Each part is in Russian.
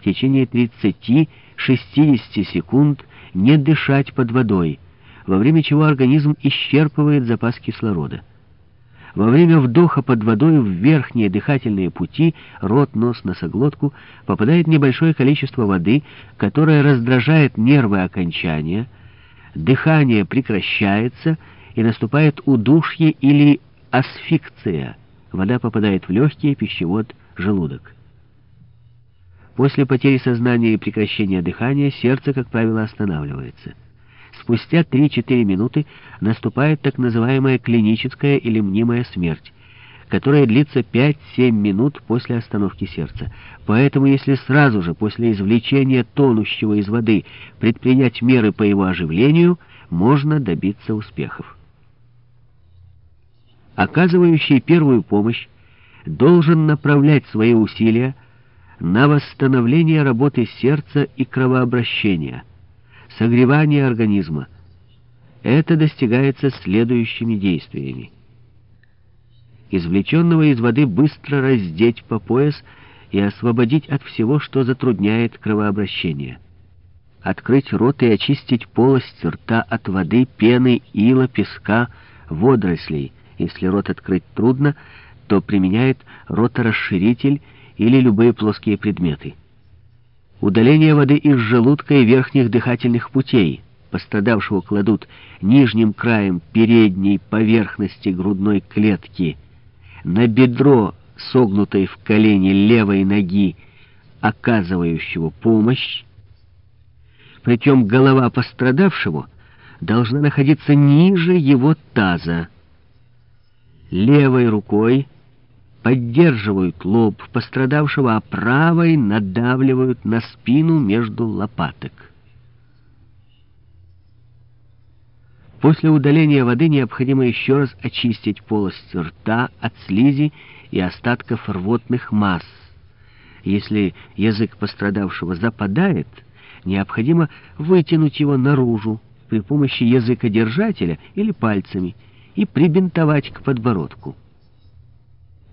в течение 30-60 секунд не дышать под водой, во время чего организм исчерпывает запас кислорода. Во время вдоха под водой в верхние дыхательные пути, рот, нос, носоглотку, попадает небольшое количество воды, которое раздражает нервы окончания, дыхание прекращается и наступает удушье или асфикция. Вода попадает в легкие, пищевод, желудок. После потери сознания и прекращения дыхания сердце, как правило, останавливается. Спустя 3-4 минуты наступает так называемая клиническая или мнимая смерть, которая длится 5-7 минут после остановки сердца. Поэтому если сразу же после извлечения тонущего из воды предпринять меры по его оживлению, можно добиться успехов. Оказывающий первую помощь должен направлять свои усилия на восстановление работы сердца и кровообращения, согревание организма. Это достигается следующими действиями. Извлеченного из воды быстро раздеть по пояс и освободить от всего, что затрудняет кровообращение. Открыть рот и очистить полость рта от воды, пены, ила, песка, водорослей. Если рот открыть трудно, то применяет роторасширитель или любые плоские предметы. Удаление воды из желудка и верхних дыхательных путей. Пострадавшего кладут нижним краем передней поверхности грудной клетки на бедро, согнутой в колени левой ноги, оказывающего помощь. Причем голова пострадавшего должна находиться ниже его таза. Левой рукой поддерживают лоб пострадавшего, а правой надавливают на спину между лопаток. После удаления воды необходимо еще раз очистить полость рта от слизи и остатков рвотных масс. Если язык пострадавшего западает, необходимо вытянуть его наружу при помощи языкодержателя или пальцами и прибинтовать к подбородку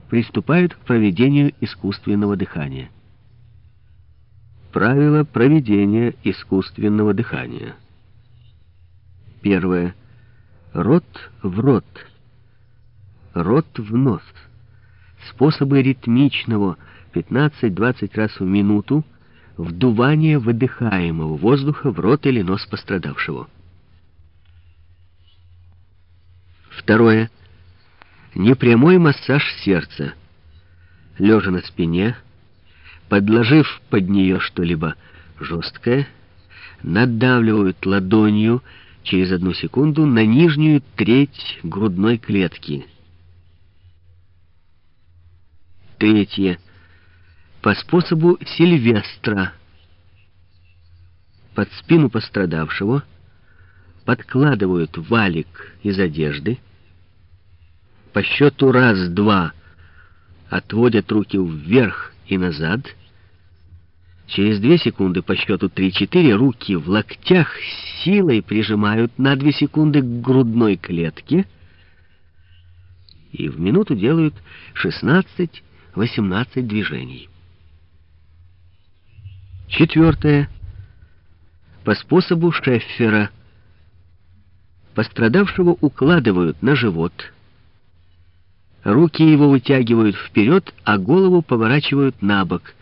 приступают к проведению искусственного дыхания. Правила проведения искусственного дыхания. Первое. Рот в рот. Рот в нос. Способы ритмичного 15-20 раз в минуту вдувания выдыхаемого воздуха в рот или нос пострадавшего. Второе непрямой массаж сердца. Лежа на спине, подложив под нее что-либо жесткое, надавливают ладонью через одну секунду на нижнюю треть грудной клетки. Третье. По способу Сильвестра. Под спину пострадавшего подкладывают валик из одежды, по счету раз-два отводят руки вверх и назад. Через две секунды по счету три-четыре руки в локтях силой прижимают на две секунды к грудной клетке и в минуту делают 16-18 движений. Четвертое. По способу Шеффера. Пострадавшего укладывают на живот – Руки его вытягивают вперед, а голову поворачивают на бок.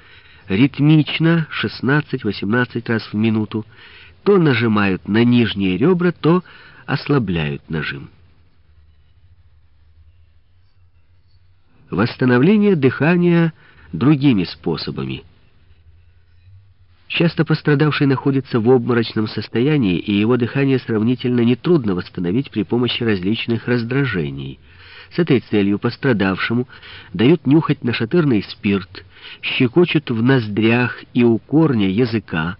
Ритмично, 16-18 раз в минуту, то нажимают на нижние ребра, то ослабляют нажим. Восстановление дыхания другими способами. Часто пострадавший находится в обморочном состоянии, и его дыхание сравнительно нетрудно восстановить при помощи различных раздражений – с этой целью пострадавшему дают нюхать нашатырный спирт, щекочут в ноздрях и у корня языка,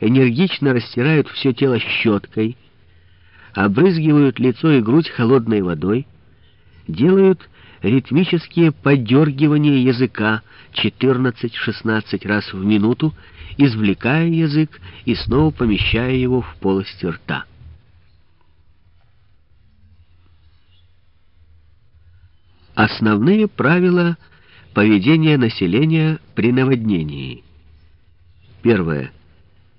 энергично растирают все тело щеткой, обрызгивают лицо и грудь холодной водой, делают ритмические подергивания языка 14-16 раз в минуту, извлекая язык и снова помещая его в полость рта. Основные правила поведения населения при наводнении. Первое.